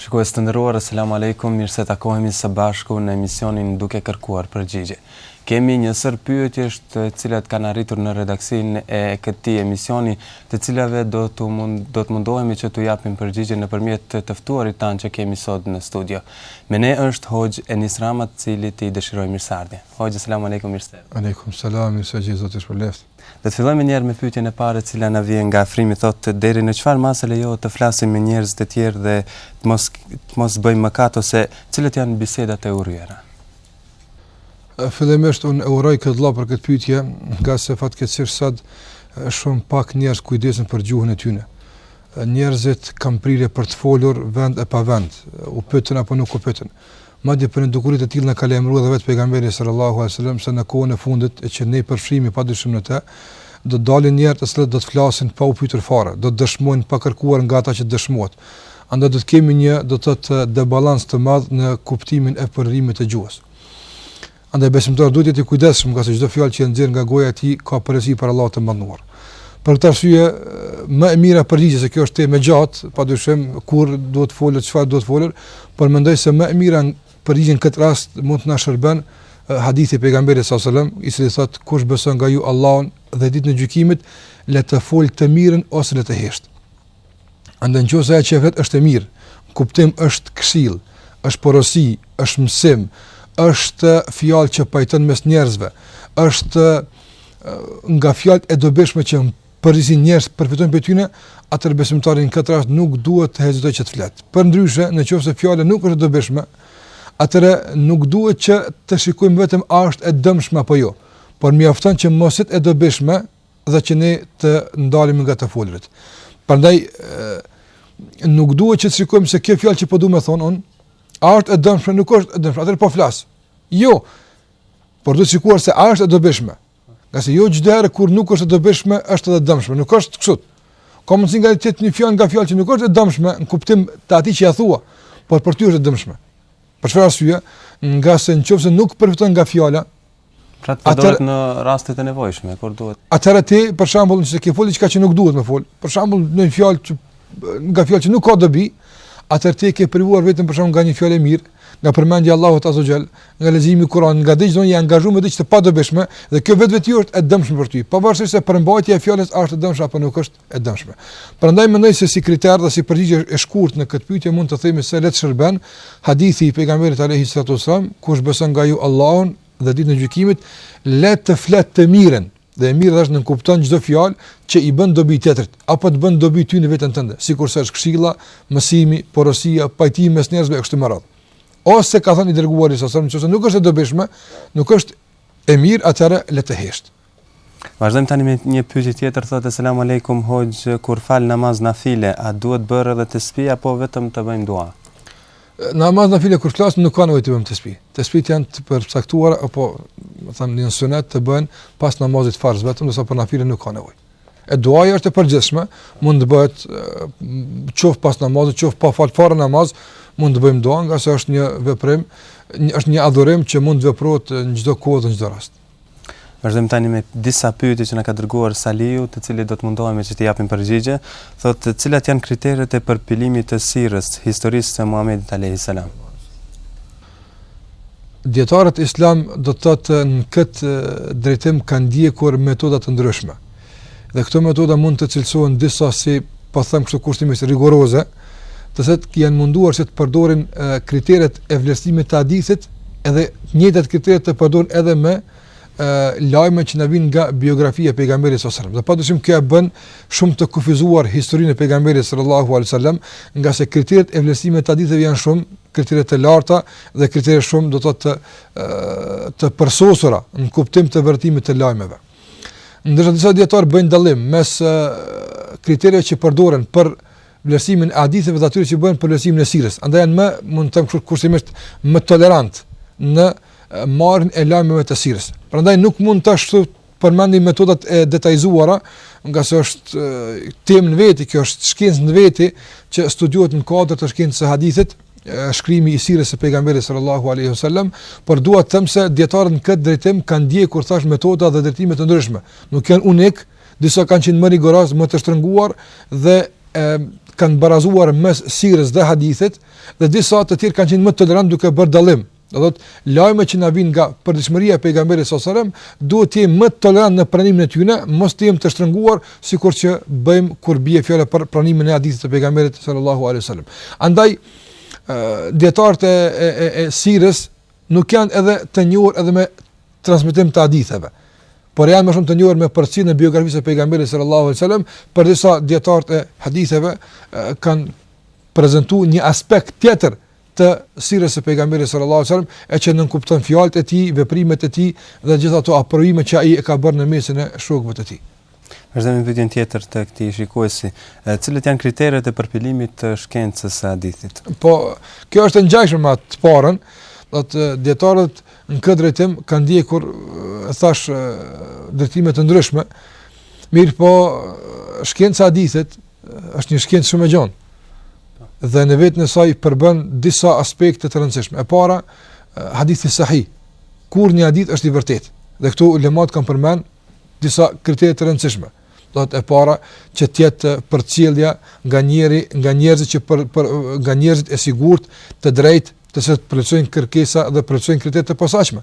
Shikues të nderuar Eselamu Alejkum mirë se takohemi së bashku në emisionin Duke Kërkuar Përgjigje. Kemi një sërë pyetjesh të cilat kanë arritur në redaksinë e këtij emisioni, të cilave do t'u do të mundohemi që t'u japim përgjigje nëpërmjet të të ftuarit tanë që kemi sot në studio. Me ne është Hoxhë Enis Rama të cilit i dëshirojmë mirëseardhje. Hoxhë Eselamu Alejkum mirë se erdhët. Alejkum Selam mirë se ju gjeta Zoti ju shpërbleft. Le të fillojmë njëherë me pyetjen e parë e cila na vjen nga Afrimi thotë deri në çfarë mase lejohet të flasim me njerëz të tjerë dhe të mos të mos bëjmë mëkat ose cilat janë bisedat e urryera? Fillimisht unë e uroj këtë vëlla për këtë pyetje, nga se fatkeqësisht sot shumë pak njerëz kujdesen për gjuhën e tyre. Njerëzit kanë prirje për të folur vend e pa vend, u pyetën apo nuk u pyetën. Madje për një dukuri të tillë na ka lajmëruar dhe vetë Pejgamberi sallallahu alejhi ve sellem se në kohën e fundit, e që ne përfshihemi padyshim në të, do të dalin njerëz të cilët do të flasin pa u pyetur fare, do të dëshmojnë pa kërkuar nga ata që të dëshmohet. Andaj do të kemi një, do të thotë, debalans të madh në kuptimin e përdorimit të gjuhës. Andaj besimtari duhet të jetë i kujdesshëm nga se çdo fjalë që nxjerr nga goja e tij ka përgjegjësi para Allahut të Madhëruar. Për këtë arsye, më e mira përgjigje se kjo është temë e gjatë, padyshim kur duhet të folë, çfarë duhet të folë, por mendoj se më e mira përgjigje në këtë rast mund të na shërben hadithi i pejgamberit sallallahu alejhi ve sellem, i cili thotë kush beson nga ju Allahun dhe ditën e gjykimit, le të fol të mirën ose le të hesht. Andaj nëse ajo që flet është e mirë, në kuptim është këshillë, është porosi, është mësim, është fjalë që pajton mes njerëzve, është nga fjalët e dobishme që në përgjithësi njerëzit përfitojnë prej tyre, atëherë besimtari në këtë rast nuk duhet të hezitojë që të flet. Përndryshe, nëse fjala nuk është e dobishme, atëherë nuk duhet që të shikojmë vetëm a është e dëmshme apo jo, por mjafton që mos jetë e dobishme, dhe që ne të ndalemi nga të folurit. Prandaj nuk duhet që të shikojmë se kjo fjalë që po dua me thënë unë, a është e dëmshme, nuk është e dëmshme, atëherë po flas. Jo. Por duhet shikuar se a është e dobishme. Nga se jo çdo herë kur nuk është e dobishme, është edhe e dëmshme, nuk është kështu. Ka mundësi me qenë një fjalë nga fjalët që nuk është e dëmshme, në kuptim të atij që ja thua, por për ty është e dëmshme. Për çfarë arsye? Nga se nëse nuk përfiton nga fjala, Pra të përdoret në rastet e nevojshme, kur duhet. Atëherë ti, për shembull, nëse ke fol diçka që nuk duhet me fol, për shembull, në një fjalë që nga fjalët që nuk ka dobi, atëherë ti ke privuar veten për shembull nga një fjalë e mirë, nga përmendja e Allahut azze ve xhel, nga leximi i Kuranit, nga diçka që je angazhuar me diçka të padobishme dhe kjo në vetvete është e dëmshme për ty. Pavarësisht se përmbajtja e fjalës është e dëmshme apo nuk është, e dëmshme. Prandaj mendoj se si kriter dhe si përgjigje e shkurt në këtë pyetje mund të themi se le të shërbejë hadithi i pejgamberit alejhi salatu selam, kush beson nga ju Allahun dhe ditën e gjykimit, le të fletë të mirën. Dhe e mirë është nënkupton çdo fjalë që i bën dobi tjetrit apo të bën dobi ty në veten tënde, sikurse është këshilla, mësimi, porosia, pajtimi mes njerëzve e kështu me radhë. Ose ka thënë i dërguari salallahu selem, nëse nuk është e dobishme, nuk është e mirë atëherë le të heshtë. Vazhdojmë tani me një pyetje tjetër, thotë selam alejkum hoxhë kur fal namaz nafile, a duhet bërë edhe tespih apo vetëm të bëjmë dua? Namaz nafile kur falim nuk ka nevojë të bëjmë tespih. Tespihët janë të përcaktuar apo domethënë në sunet të bëhen pas namazit farz vetëm, ndërsa për nafile nuk ka nevojë. E duaja është e përgjithshme, mund të bëhet qoftë pas namazit, qoftë pa fal fare namaz, mund të bëjmë dua, ngase është një veprim, është një adhurim që mund të veprohet në çdo kohë dhe në çdo rast. Vazhdojmë tani me disa pyetje që na ka dërguar Saliu, të cilit do të mundohemi që t'i japim përgjigje. Thotë, cilat janë kriteret e përpilimit të sirës, historisë së Muhamedit alejhis selam? Dietarët islam do të thotë në këtë drejtim kanë ndjekur metoda të ndryshme. Dhe këto metoda mund të cilësohen disa si, po them kështu kushtimisht rigoroze, të cilët janë munduar që të përdorin kriteret e vlerësimit të hadithit, edhe njëjtat kritere të përdorin edhe me lajme që na vijnë nga biografia e pejgamberit sallallahu alajhi wasallam. Dhe padyshim kjo e bën shumë të kufizuar historinë e pejgamberit sallallahu alajhi wasallam, ngase kriteret e vlerësimit të haditheve janë shumë kritere të larta dhe kritere shumë do të thotë të përsosura në kuptim të vërtetimit të lajmeve. Ndërsa disa dijetarë bëjnë dallim mes kritereve që përdoren për vlerësimin e haditheve dhe atyre që bëhen për vlerësimin e sirës. Andaj janë më, mund të them kështu kushtimisht, më tolerant në marrjen e lajmeve të sirës. Prandaj nuk mund të ashtu përmendim metodat e detajzuara, ngase është temë në veti, kjo është shkencë në veti që studiohet në kuadër të shkencës së hadithit, shkrimi i sirës së pejgamberit sallallahu alaihi wasallam, por dua të them se dietarët në këtë drejtim kanë ndjekur thashë metoda dhe drejtime të ndryshme. Nuk janë unik, disa kanë qenë më rigoroz, më të shtrënguar dhe e, kanë barazuar mes sirës dhe hadithit dhe disa të tjerë kanë qenë më tolerant duke bërë dallim Do të thotë, lajmet që na vijnë nga përditshmëria e pejgamberit salallahu selem, duhet të jemi më tolerant në pranimin e tyre, mos të jemi të shtrënguar sikur që bëjmë kur bie fjala për pranimin e hadithit të pejgamberit sallallahu alaihi wasallam. Andaj dietarët e e e, e sirës nuk janë edhe të njohur edhe me transmetim të haditheve por janë më shumë të njohur me përcjelljen e biografisë së pejgamberit sallallahu alajhi wasallam, përderisa dietarët e haditheve kanë prezantuar një aspekt tjetër të sirës së pejgamberit sallallahu alaihi wasallam e që nënkupton fjalët e tij, veprimet e tij dhe gjithë ato aprovime që ai e ka bërë në mesin e shokëve të tij. Është një pyetje tjetër të këtij shikuesi, e cilët janë kriteret e përpilimit të shkencës së hadithit? Po, kjo është e ngjashme me atë të parën, do thotë dietarët në këtë drejtim kanë ndjekur thash drejtime të ndryshme. Mirëpo, shkenca e hadithit është një shkencë shumë e gjanë. dhe në vetën e saj përmban disa aspekte të rëndësishme. E para, hadithi sahih. Kur një hadith është i vërtetë. Dhe këtu ulemat kanë përmend disa kritere të rëndësishme. Do thotë e para që të jetë përcjellja nga njëri nga njerëzit që për, për nga njerëzit e sigurt, të drejtë, të cilët plotësojnë kërkesa dhe plotësojnë kritere të posaçme.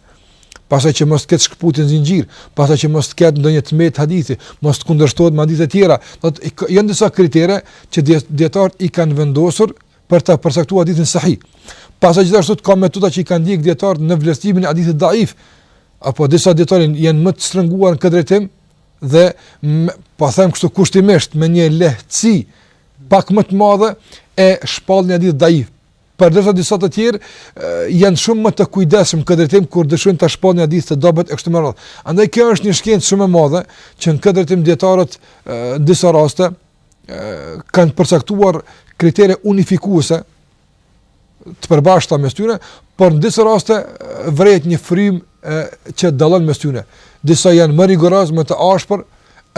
pastaj që mos të ketë shkëputje në zinxhir, pastaj që mos të ketë ndonjë të metë hadithi, mos të kundërshtohet me hadithe të tjera. Do thotë janë disa kritere që dietarët i kanë vendosur për ta përcaktuar hadithin sahih. Pastaj gjithashtu ka metoda që i kanë ndjek dietarët në vlerësimin e hadithit daif. Apo disa dietarë janë më të shtrënguar në këtë drejtim dhe po them kështu kushtimisht me një lehtësi pak më të madhe e shpallin hadith daif Përderisa disa të tjerë janë shumë më të kujdesshëm në këtë drejtim kur dëshirojnë ta shpallin një hadith të dobët e kështu me radhë. Andaj kjo është një shkencë shumë e madhe që në këtë drejtim dietarët në disa raste kanë përcaktuar kritere unifikuese të përbashkëta mes tyre, por në disa raste vërehet një frymë që dallon mes tyre. Disa janë më rigorozë, më të ashpër,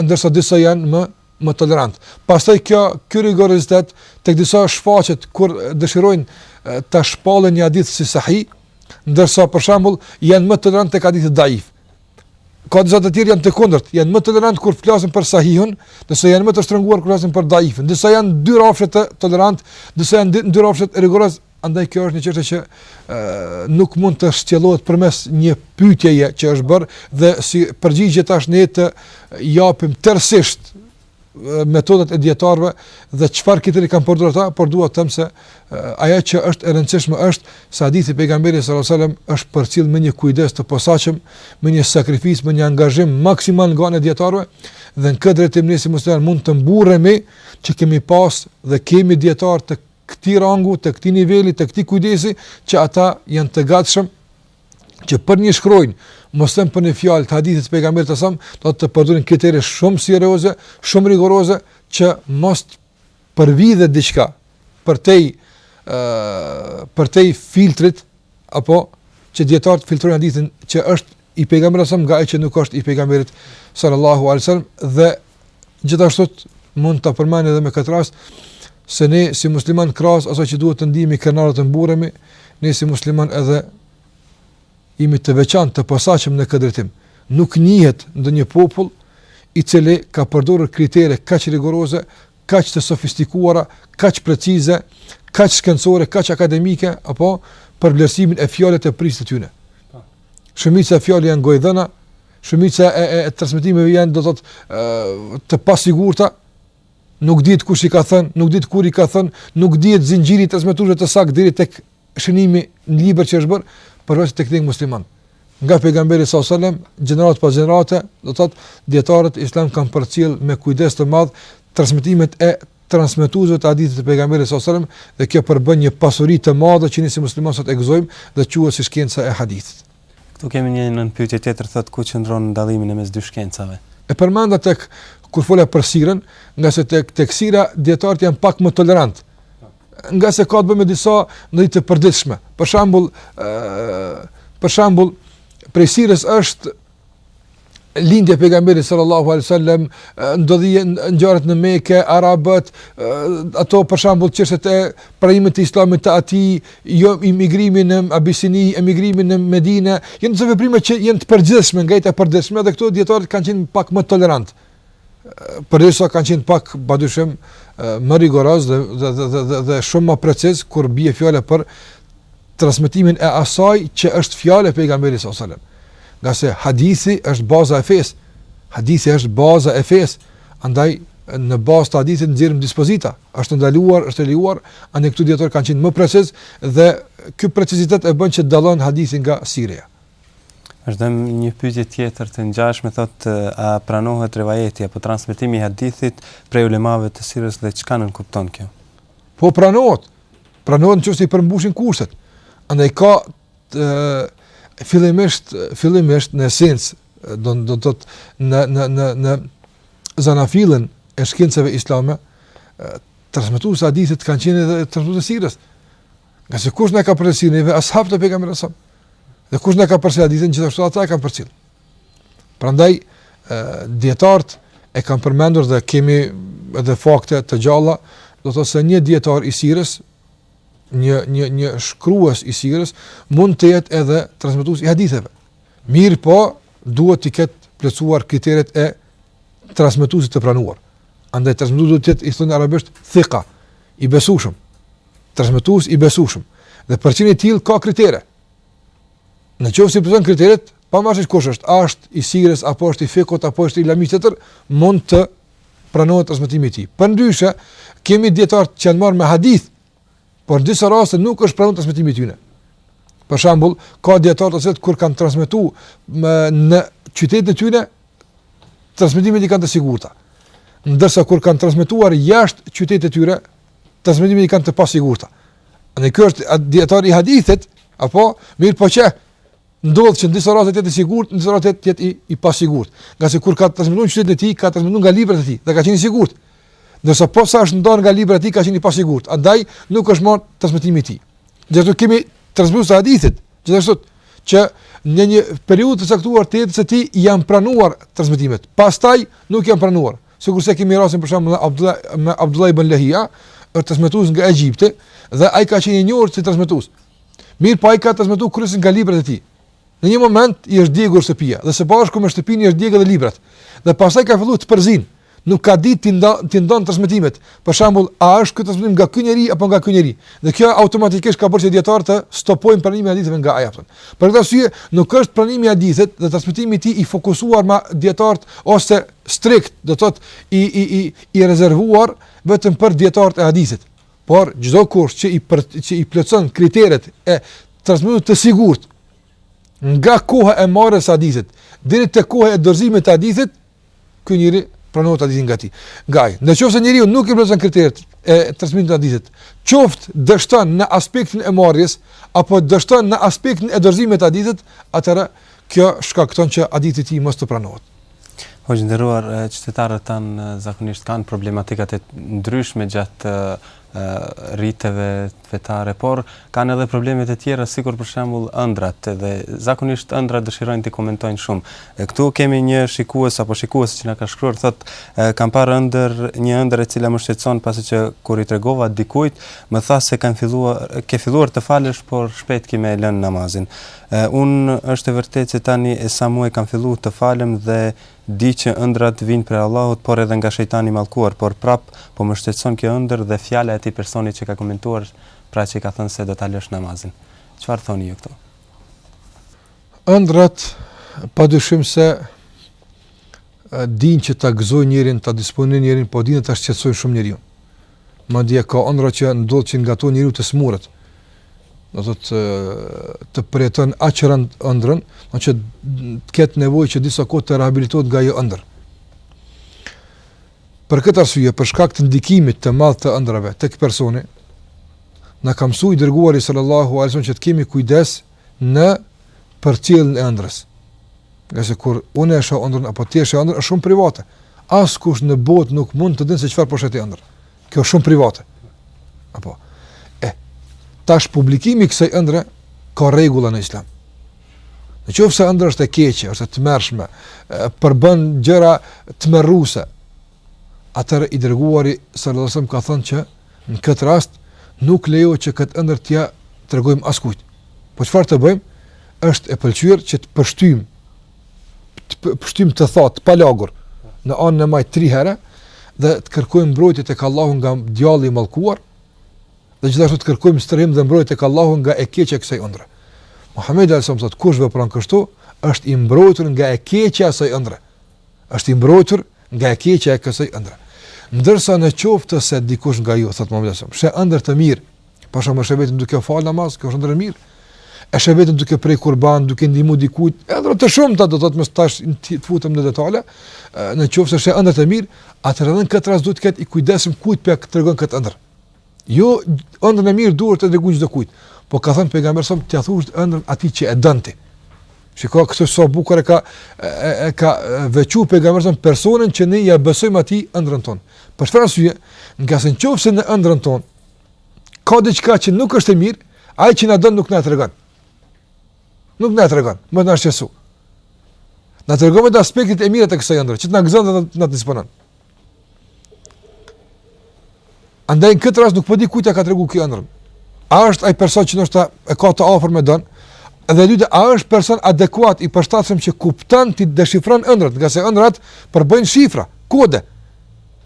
ndërsa disa janë më më tolerantë. Pastaj kjo ky rigorozitet tek disa shfaqet kur dëshirojnë ta shpallin një hadith si sahih, ndërsa për shembull janë më tolerantë tek hadithi daif. Ka disa të tjerë janë të kundërt, janë më tolerantë kur flasin për sahihin, ndërsa janë më të shtrënguar kur flasin për daifin. Disa janë në dy rrafshet tolerantë, disa janë në dy rrafshet rigorozë Andaj kjo është një çështje që nuk mund të shtjellohet përmes një pyetjeje që është bërë dhe si përgjigje tash ne të japim tërësisht metodat e dietarëve dhe çfarë kritere kanë përdorur ata, por dua të them se ajo që është e rëndësishme është se hadithi i pejgamberit sallallahu alajhi wasallam është përcjellë me një kujdes të posaçëm, me një sakrificë, me një angazhim maksimal nga ana e dietarëve dhe në këtë drejtim ne si muslimanë mund të mburremi që kemi pas dhe kemi dietarë të këtij rangu, të këtij niveli, të këtij kujdesi, që ata janë të gatshëm që për një shkronjë, mos them për një fjalë të hadithit të pejgamberit sa, do të përdorin kritere shumë serioze, shumë rigoroze që mos të përvidhet diçka përtej ë përtej filtrit apo që dietarët të filtrojnë hadithin që është i pejgamberit sa nga ai që nuk është i pejgamberit sallallahu alaihi wasallam dhe Gjithashtu mund ta përmend edhe me këtë rast se ne si musliman krahas asaj që duhet të ndihemi krenarë e të mburremi, ne si musliman edhe jemi të veçantë të posaçëm në këtë drejtim. Nuk njihet ndonjë popull i cili ka përdorur kritere kaq rigoroze, kaq të sofistikuara, kaq precize, kaq shkencore, kaq akademike apo për vlerësimin e fjalëve të prijësit të tyre. Po. Shumica e fjalëve janë gojdhëna, shumica e, e, e transmitimeve janë, do të thotë, të pasigurta, nuk dihet kush i ka thënë, nuk dihet kur i ka thënë, nuk dihet zinxhiri i transmetuesve të saktë deri tek shënimi në libër që është bërë, përveç tek ne musliman. Nga pejgamberi sa selam, gjenerat pas gjenerate, do thotë, dietarët islam kanë përcjell me kujdes të madh transmetimet e transmetuesit të hadithit të pejgamberit sa selam dhe kjo përbën një pasuri të madhe që ne si muslimanë sot e gëzojmë dhe quhet si shkenca e hadithit. Këtu kemi një nënpyetje tjetër thotë ku qëndron dallimi në mes dy shkencave. E përmenda tek kur fola për sirën, ngase tek tek sira dijetarët janë pak më tolerant. Ngase ka të bëjë me disa ndodhi të përditshme. Për shembull, ë për shembull, prej sirës është lindja e pejgamberit sallallahu alaihi wasallam ndodhia ngjarjet në Mekë arabët ato për shembull çështjet e pranimit të islamit të atij jo emigrimin në Abisini emigrimin në Medinë janë disa veprime që janë të përgjithshme ngjarje të përgjithshme dhe këto dijetarët kanë qenë pak më tolerant përderisa kanë qenë pak padyshim më rigoroz dhe dhe dhe dhe dhe, dhe shumë më preciz kur bie fjala për transmetimin e asaj që është fjalë e pejgamberit sallallahu alajhi wasallam. Ngase hadithi është baza e fesë. Hadithi është baza e fesë. Andaj në bazë të hadithit nxjerrim dispozita. Është ndaluar, është lejuar, andaj këtu dijetarët kanë qenë më preciz dhe ky precizitet e bën që dallon hadithin nga sira. Vazhdojmë me një pyetje tjetër të ngjashme, thotë a pranohet rivajeti apo transmetimi i hadithit prej ulemave të sirës dhe çka nënkupton kjo? Po pranohet. Pranohet në qoftë se i përmbushin kushtet. Andaj ka fillimisht fillimisht në esencë do do të thotë në në në në zanafillën e shkencave islame transmetuesit e hadithit kanë qenë edhe transmetues të sirës. Ngase kush na ka përcjell neve, ashabët e pejgamberit sa. Dhe kush na ka përcjell hadithin, gjithashtu ata e kanë përcjell. Prandaj, dijetarët e kanë përmendur dhe kemi edhe fakte të gjalla, do të thotë se një dijetar i sirës, një, një, një shkrues i sirës, mund të jetë edhe transmetues i haditheve. Mirëpo, duhet të ketë plotësuar kriteret e transmetuesit të pranuar. Andaj transmetuesi duhet të jetë, i thonë arabisht, thika, i besueshëm. transmetues i besueshëm. Dhe për qëllim të tillë ka kritere. Në qoftë se plotëson kriteret, pavarësisht kush është, a është i sires apo është i fikhut apo është i lëmisë tjetër, mund të pranohet transmetimi i tij. Përndyshe, kemi dietar që janë marrë me hadith, por në disa raste nuk është pranuar transmetimi i tyre. Për shembull, ka dietar të cilët kur kanë transmetuar në, në qytetin e tyre, transmetimet i kanë të sigurta. Ndërsa kur kanë transmetuar jashtë qytetit të tyre, transmetimin i kanë të pasigurta. Pra ky është dietar i hadithit, apo mirëpo që ndodh që në disa raste të jetë i sigurt, në disa raste të jetë i, i pasigurt. Ngase kur ka transmetuar qytetin e tij, ka transmetuar nga librat e tij dhe ka qenë i sigurt. Ndërsa posa është ndarë nga librat e tij, ka qenë i pasigurt. Andaj nuk është marrë transmetimi i tij. Gjithashtu kemi transmetues të hadithit, gjithashtu që në një periudhë të caktuar të jetës së tij janë pranuar transmetimet. Pastaj nuk janë pranuar. Sikurse kemi rastin për shembull me Abdullah me Abdullah ibn Lahia, është transmetues nga Egjipti dhe ai ka qenë i njohur si transmetues. Mirëpo ai ka transmetuar kryesisht nga librat e tij. Në një moment i është djegur shtëpia dhe së bashku me shtëpinë i është djegur edhe librat. Dhe pastaj ka filluar t'i përziejë. Nuk ka ditë t'i ndajë t'i ndajë transmetimet. Për shembull, a është ky transmetim nga ky njeri apo nga ky njeri? Dhe kjo automatikisht ka bërë që dietarët të stopojnë pranimin e haditheve nga ai apo. Për këtë arsye, nuk është pranimi i hadithit dhe transmetimi i tij i fokusuar me dietar ose strikt, do të thotë i i i i rezervuar vetëm për dietarët e hadithit. Por çdokush që i për, që i plotëson kriteret e transmetuesit të sigurt nga koha e marrjes së hadithit deri te koha e dorëzimit të hadithit, ky njeri pranohet hadithi nga ai. Andaj, në qoftë se njeriu nuk i plotëson kriteret e transmetimit të hadithit, qoftë dështon në aspektin e marrjes apo dështon në aspektin e dorëzimit të hadithit, atëherë kjo shkakton që hadithi i tij mos të pranohet. Hoxhë i nderuar, qytetarët tanë zakonisht kanë problematika të ndryshme gjatë riteve fetare, por kanë edhe probleme të tjera, sikur për shembull ëndrrat dhe zakonisht ëndrrat dëshirojnë t'i komentojnë shumë. Këtu kemi një shikues apo shikuese që na ka shkruar, thotë kam parë ëndërr, një ëndërr e cila më shqetëson pasi që kur i tregova dikujt, më tha se kanë filluar, ke filluar të falesh, por shpejt ki me lënë namazin. E unë është e vërtetë që tani e sa muaj kam fillu të falem dhe di që ëndrrat vijnë prej Allahut por edhe nga shejtani i mallkuar por prap po më shqetëson kjo ëndërr dhe fjala e atij personi që ka komentuar pra që ka thënë se do ta lësh namazin çfarë thoni ju këtu Ëndrrat padyshim se dinë që ta gëzojnë njeriun ta disponojnë njeriun po dinë edhe ta shqetësojnë shumë njeriun Madje ka ëndrra që ndodh që nga to njeriu të smuret. Do të thotë të përjeton aq rënd ëndrrën, që të ketë nevojë që disa kohë të rehabilitohet nga ajo ëndrr. Për këtë arsye, për shkak të ndikimit të madh të ëndrrave tek personi, na ka mësuar i dërguari sallallahu alaihi wasallam që të kemi kujdes në përcjelljen e ëndrrës. Ngase kur unë e shoh ëndrrën apo ti e shoh ëndrrën është shumë private. Askush në botë nuk mund të dijë se çfarë po sheh ti ëndërr. Kjo është shumë private. Apo e tash publikimi i kësaj ëndrre ka rregulla në Islam. Në qoftë se ëndrra është e keqe, është e tmerrshme, përmban gjëra tmerruese, Atëherë i dërguari sallallahu alajhi wasallam ka thënë që në këtë rast nuk lejohet që këtë ëndër t'ia tregojmë askujt. Po çfarë të bëjmë? Është e pëlqyer që të pështyjmë të pështyjmë të thatë pa lagur në anën e majtë tri herë dhe të kërkojmë mbrojtje tek Allahu nga djalli i mallkuar dhe gjithashtu të kërkojmë strehim dhe mbrojtje tek Allahu nga e keqja e kësaj ëndrre. Muhamedi sallallahu alajhi wasallam thotë kush vepron kështu është i mbrojtur nga e keqja e asaj ëndrre. është i mbrojtur nga e keqja e kësaj ëndrre. Ndërsa në qoftë se dikush nga ju, thotë Muhamedi sallallahu alaihi wasallam, sheh ëndërr të mirë, për shembull sheh veten duke falë namaz, kjo është ëndërr e mirë, e sheh veten duke pre kurban, duke ndihmu dikujt, edhe të shumta do të thotë mos të futem në detale, në qoftë se sheh ëndërr të mirë, atëherë edhe në këtë rast duhet të jetë i kujdesshëm kujt po ia tregon këtë ëndërr. Jo ëndrrën e mirë duhet t'ia tregosh çdokujt, po ka thënë pejgamberi t'ia thuash ëndrrën atij që e do ti. Shikoj këtë sa sa bukur e ka e, e ka veçu pejgamberi personin që ne ia besojmë atij ëndrrën tonë. Për çfarë arsye? Ngase nëse në ëndrrën tonë ka diçka që nuk është e mirë, ai që na don nuk na tregon. Nuk na tregon, me na shqetësu. Na tregon vetëm aspektet e mira të kësaj ëndrre, që na gëzon dhe na disponon. Andaj në këtë rast nuk po di kujt ia ka tregu këtë ëndërr. A është ai person që ndoshta e ka të afërm e don? Dhe e dyta, a është person adekuat i përshtatshëm që kupton t'i deshifron ëndrrat, ngase ëndrrat përbëjnë shifra, kode.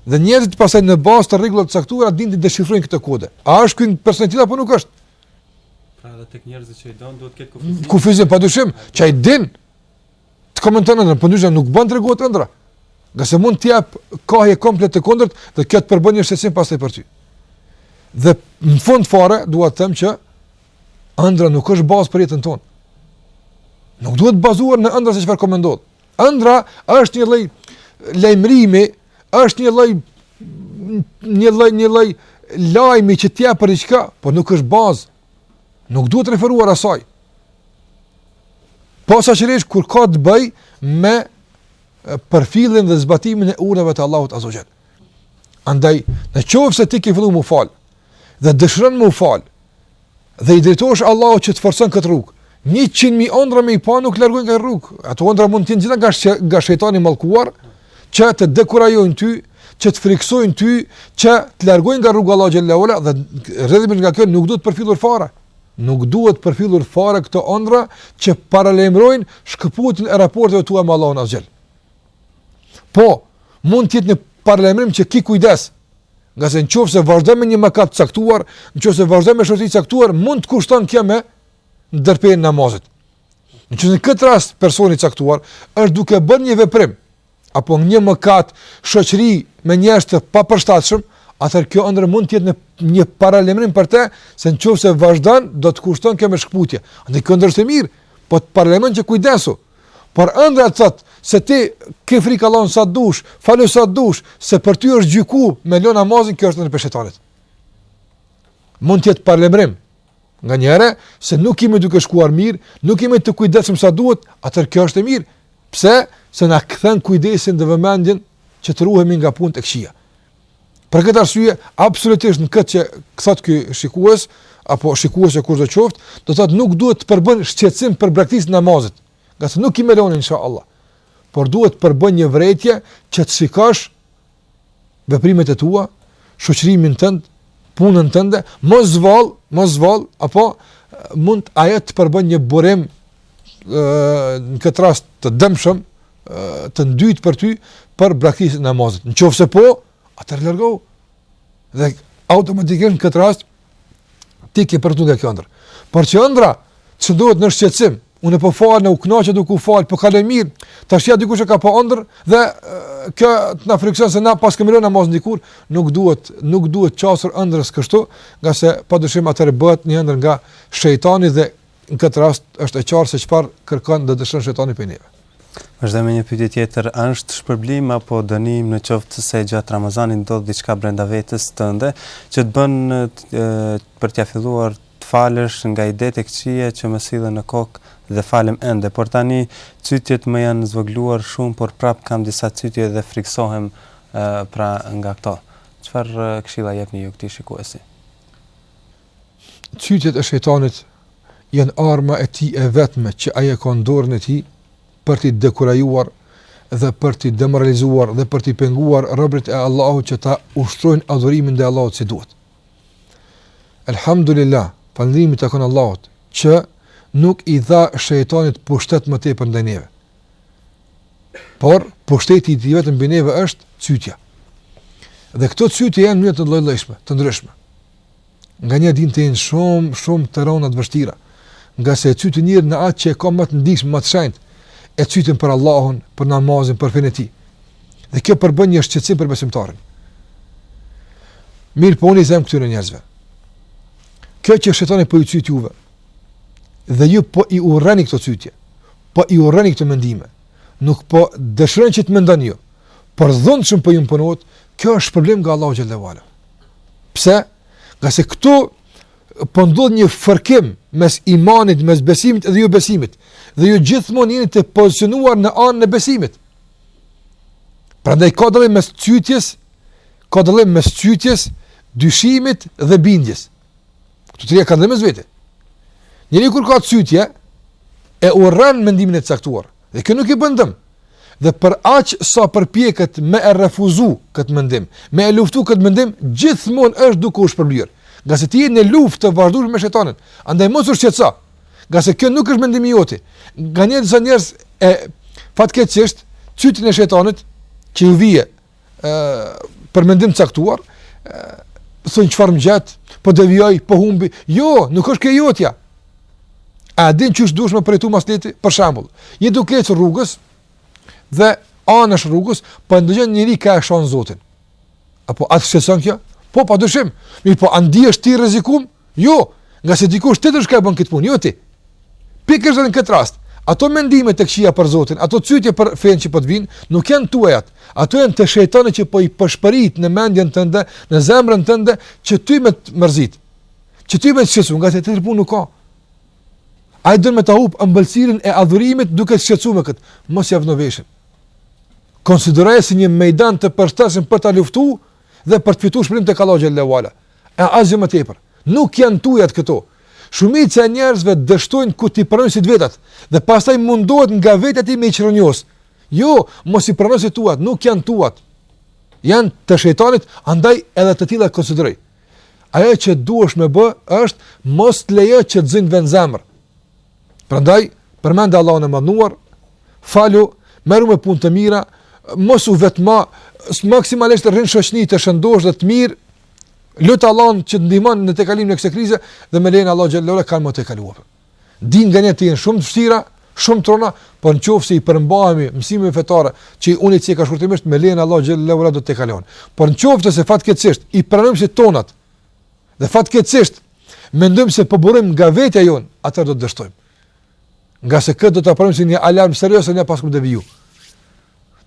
Dhe njerëzit pastaj në bazë të rregullave të caktuara dinë t'i deshifrojnë këto kode. A është ky person i tillë apo nuk është? Pra edhe tek njerëzit që i don duhet të ketë kufizim. Kufizim padyshim, që ai din. Të komenton ëndrrën, përndryshe nuk bën të tregohet ëndrra. Ngase mund t'i jap kahje komplet të kundërt dhe kjo të përbën një shqetësim pastaj për ty. Dhe në fund fare dua të them që ëndrra nuk është bazë për jetën tonë. Nuk duhet bazuar në ëndrra se çfarë komenton. Ëndrra është një lloj lajmërimi, është një lloj një lloj një lloj lajmi që të jep për diçka, por nuk është bazë. Nuk duhet t'i referuar asaj. Posaçërisht kur ka të bëjë me përfilljen dhe zbatimin e urdhrave të Allahut azze ue xhel. Andaj, në qoftë se ti ke fillu me u fal dhe dëshiron me u fal dhe i drejtohesh Allahut që të forcon në këtë rrugë, Njëqind mijë ëndrra me i pa nuk të largojnë nga rruga. Ato ëndrra mund të jenë të gjitha nga shë, nga shejtani i mallkuar, që të dekurajojnë ty, që të frikësojnë ty, që të largojnë nga rruga e Allahut xhel-le ue ala dhe rrjedhimisht nga kjo nuk duhet përfillur fare. Nuk duhet përfillur fare këto ëndrra që paralajmërojnë shkëputjen e raporteve të tua me Allahun azze ue xhel. Po, mund të jetë një paralajmërim që ki kujdes. Ngase në qoftë se vazhdon me një mëkat të caktuar, në qoftë se vazhdon me shoqëri të caktuar, mund të kushton kjo me, ndërprerjen e namazit. Në qoftë në këtë rast, personi i caktuar, është duke bërë një veprim, apo një mëkat shoqëri me njerëz të papërshtatshëm, atëherë kjo ëndërr mund të jetë një paralajmërim për te, se në qoftë se vazhdon, do të kushton kjo me shkëputje. Kjo ëndërr është e mirë, po të paralajmëron që kujdesu. Por ëndrra të thotë, se ti kije frikë Allahun sa dush, falu sa dush, se për ty është gjyku me lënë namazin, kjo është prej shejtanit. Mund të jetë paralajmërim, Nga një herë, se nuk jemi duke shkuar mirë, nuk jemi të kujdesshëm sa duhet, atëherë kjo është e mirë. Pse? Se na kthen kujdesin dhe vëmendjen që të ruhemi nga punët e këqija. Për këtë arsye, absolutisht në këtë që e thotë ky shikues, apo shikuese kushdo qoftë, do të nuk duhet të përbën shqetësim për braktisjen e namazit, ngase nuk ki me e lonë, insha Allah. Por duhet të përbën një vërejtje që të shikosh veprimet e tua, shoqërimin tënd, punën tënde, mos vallë, mos vallë, apo mund ajo të përbën një burim në këtë rast të dëmshëm, të ndytë për ty, për braktisjen e namazit. Në qoftë se po, atëherë largohu. Dhe automatikisht në këtë rast, Ti ke përfitu te kjo ëndërr. Por që ëndrra s'duhet në shqetësim, unë po fal, u knaqa duke u fal, po kaloj mirë, tash ja dikush e ka pa ëndërr, dhe kjo të na frikëson se ne paskemi me lënë namazin dikur, nuk duhet, nuk duhet qasur ëndrrës kështu, ngase pa dyshim atëherë bëhet një ëndërr nga shejtani dhe Në këtë rast është e qartë se çfarë kërkon dhe dëshiron shejtani prej neve. Vazhdojmë me një pyetje tjetër, a është shpërblim apo dënim në qoftë se gjatë Ramazanit ndodh diçka brenda vetes tënde që të bën për t'ia filluar të falësh nga idetë e këqija që më sillen në kokë dhe falem ende, por tani cytjet më janë zvogëluar shumë, por prap kam disa cytje dhe friksohem pra nga këto. Çfarë këshilla jepni ju këtij shikuesi? Cytjet e shejtanit janë arma e tij e vetme që ai e ka në dorën e tij për të dekurajuar dhe për të demoralizuar dhe për të penguar robërit e Allahut që ta ushtrojnë adhurimin ndaj Allahut si duhet. Elhamdulillah, falëndrimi i takon Allahut që nuk i dha shejtanit pushtet më tepër ndaj neve. Por pushteti i tij vetëm mbi neve është cytja. Dhe këto cytje janë të lloj-llojshme, të ndryshme. nganjëherë din të jenë shumë, shumë të rënda të vështira, ngase e cyt njerin në atë që e ka më të ndjeshme, më të shenjtë, e cyt për Allahun, për namazin, për fenë e tij. Dhe kjo përbën një shqetësim për besimtarin. Mirëpo unë u them këtyre njerëzve. Kjo që shejtani po i cyt juve, dhe ju po i urreni këto cytje, po i urreni këto mendime, nuk po dëshironi që t'i mendoni ju, por dhunshëm po ju imponohet, kjo është shpërblim nga Allahu Xhele ue Ala. Pse? Ngase këtu po ndodh një fërkim mes imanit, mes besimit dhe jobesimit. Dhe ju gjithmonë jeni të pozicionuar në anën e besimit. Prandaj ka dallim mes çytjes, ka dallim mes çytjes, dyshimit dhe bindjes. Të tria kanë dallim mes vete. Njeri kur ka cytje, e urren mendimin e caktuar. Dhe kjo nuk i bën dëm. Dhe për aq sa përpjeket me e refuzu këtë mendim, me e luftu këtë mendim, gjithmonë është duke u shpërblyer. Ngase ti je në luftë të vazhdueshme me shejtanin, andaj mos u shqetëso. Ngase kjo nuk është mendimi joti. Nganjëherë disa njerëz fatkeqësisht, cytjen e shejtanit që u vjen, për mendim të caktuar, thonë çfarë më gjeti, po devijoj, po humbi. Jo, nuk është kjo jotja. A din qysh duhesh me përjetu? Meselen? Për shembull, je duke ecur rrugës dhe anash rrugës, po e ndëgjon një njeri ka e shan Zotin. A po të shqetëson kjo? Po, pa dyshim. Mirëpo, a ndihesh ti i rrezikum? Jo, ngase dikush tjetër është ka e bën këtë punë, jo ti. Pikërisht edhe në këtë rast, ato mendime të këqija për Zotin, ato cytje për fenë që po të vinë, nuk janë tuajat, ato janë të shejtanit që po i pëshpërit në mendjen tënde, në zemrën tënde, që ty me të mërzit, që ty me të shqetësu, ngase tjetër punë nuk ka. Ai don me të hupë ëmbëlsinë e adhurimit duke të shqetësu me këtë, mos ia vë veshin. Konsideroje si një mejdan të përshtatshëm për të luftu dhe për të fitu shpërblim tek Allahu Xhele ue Ala. E asgjë më tepër. Nuk janë tujat këto. Shumica e njerëzve dështojnë kur i pranojnë si të vetat dhe pastaj mundohen nga vetja me i çrrënjos. Jo, mos i prano si tuat, nuk janë tuat. Janë të shejtanit, andaj edhe të tilla konsideroji. Ajo që duhesh me bë është mos t'i lejosh që të zënë vend në zemër. Prandaj përmend Allahun e madhëruar, falu, merru me punë të mira, mos u vetmo, maksimalisht rri në shoqni të shëndoshë dhe të mirë, Lute Allahun që të ndihmon në tejkalimin e kësaj krize dhe me lejen e Allahut xhele ue ala kanë me të kaluar. Din nganjëherë të jenë shumë të vështira, shumë trona, po në qoftë se i përmbahemi mësimeve fetare që unë i ceka shkurtimisht me lejen e Allahut xhele ue ala do të kalon. Po në qoftë se fatkeqësisht i pranojmë si tonat dhe fatkeqësisht mendojmë se po burojnë nga vetja jonë, atëherë do të dështojmë. Ngase këtë do ta pranojmë si një alarm serioz se ne paskemi devijuar.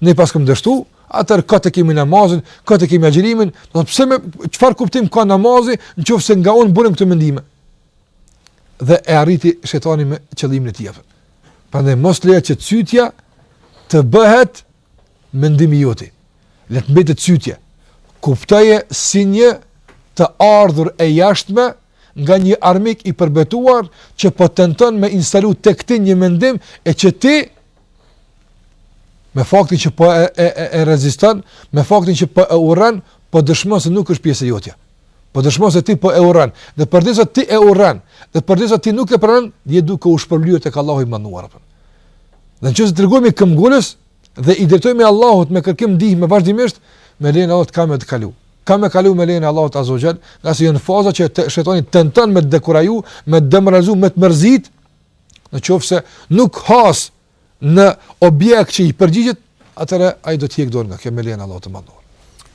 Ne paskemi dështu, atëherë kot e kemi namazin, kot e kemi agjërimin, do të pyesim, çfarë kuptim ka namazi, në qoftë se nga unë burojnë këto mendime. Dhe e arriti shejtani qëllimin e tij. Prandaj mos lejo që cytja të bëhet mendim i joti. Le të mbetë cytje. Kuptoje si një të ardhur e jashtme nga një armik i përbetuar që po tenton me instalu tek ti një mendim që ti Me faktin që po e e e, e reziston, me faktin që po e urren, po dëshmon se nuk është pjesë e jotja. Po dëshmon se ti po e urren. Dhe përderisa ti e urren, dhe përderisa ti nuk e pranon, je duke u shpërblyer tek Allahu i madhëruar. Dhe në qoftë se tregohemi këmbëngulës dhe i drejtohemi Allahut me kërkim ndihme vazhdimisht, me lejen e Allahut ka me të kalu. Ka me kalu me lejen e Allahut Azze ue xhel, ngase janë faza që shejtani tenton me të dekuraju, me të demoralizu, me të mërzit, Në qoftë se nuk has në objekt që i përgjigjet, atëherë ai do të hek dorë nga kjo me lejen e Allahut të madhëruar.